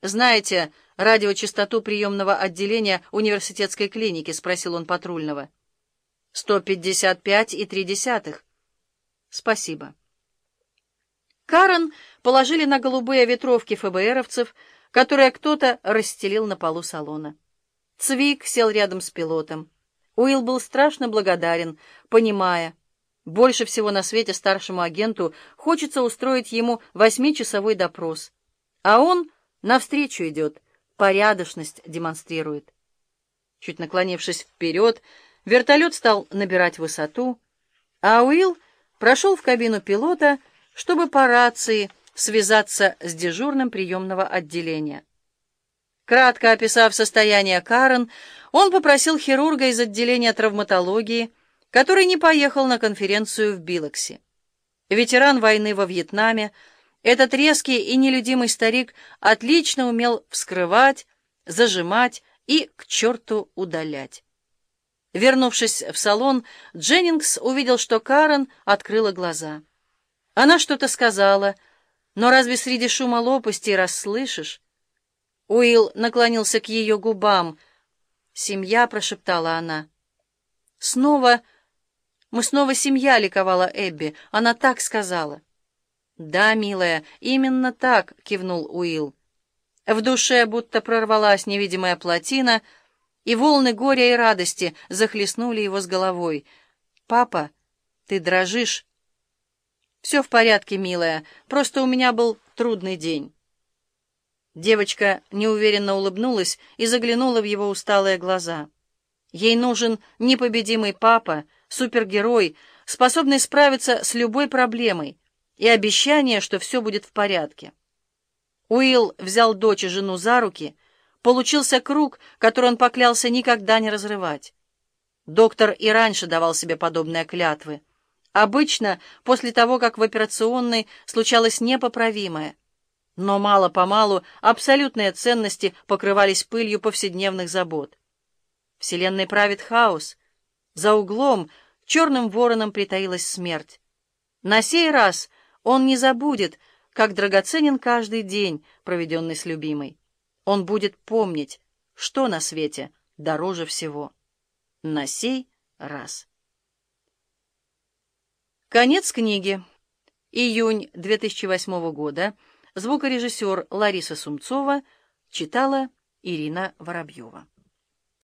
«Знаете радиочастоту приемного отделения университетской клиники?» — спросил он патрульного. «Сто пятьдесят пять и три десятых». «Спасибо». Карен положили на голубые ветровки ФБРовцев, которые кто-то расстелил на полу салона. Цвик сел рядом с пилотом. Уилл был страшно благодарен, понимая, больше всего на свете старшему агенту хочется устроить ему восьмичасовой допрос, а он навстречу идет, порядочность демонстрирует. Чуть наклонившись вперед, вертолет стал набирать высоту, а Уилл прошел в кабину пилота, чтобы по рации связаться с дежурным приемного отделения. Кратко описав состояние Карен, он попросил хирурга из отделения травматологии, который не поехал на конференцию в Билоксе. Ветеран войны во Вьетнаме, этот резкий и нелюдимый старик отлично умел вскрывать, зажимать и к черту удалять. Вернувшись в салон, Дженнингс увидел, что Карен открыла глаза. Она что-то сказала, но разве среди шума лопасти расслышишь? Уилл наклонился к ее губам. «Семья», — прошептала она. «Снова...» «Мы снова семья», — ликовала Эбби. Она так сказала. «Да, милая, именно так», — кивнул Уилл. В душе будто прорвалась невидимая плотина, и волны горя и радости захлестнули его с головой. «Папа, ты дрожишь?» «Все в порядке, милая, просто у меня был трудный день». Девочка неуверенно улыбнулась и заглянула в его усталые глаза. Ей нужен непобедимый папа, супергерой, способный справиться с любой проблемой, и обещание, что все будет в порядке. Уилл взял дочь и жену за руки, получился круг, который он поклялся никогда не разрывать. Доктор и раньше давал себе подобные клятвы. Обычно после того, как в операционной случалось непоправимое. Но мало-помалу абсолютные ценности покрывались пылью повседневных забот. Вселенной правит хаос. За углом черным вороном притаилась смерть. На сей раз он не забудет, как драгоценен каждый день, проведенный с любимой. Он будет помнить, что на свете дороже всего. На сей раз. Конец книги. Июнь 2008 года. Звукорежиссер Лариса Сумцова читала Ирина Воробьева.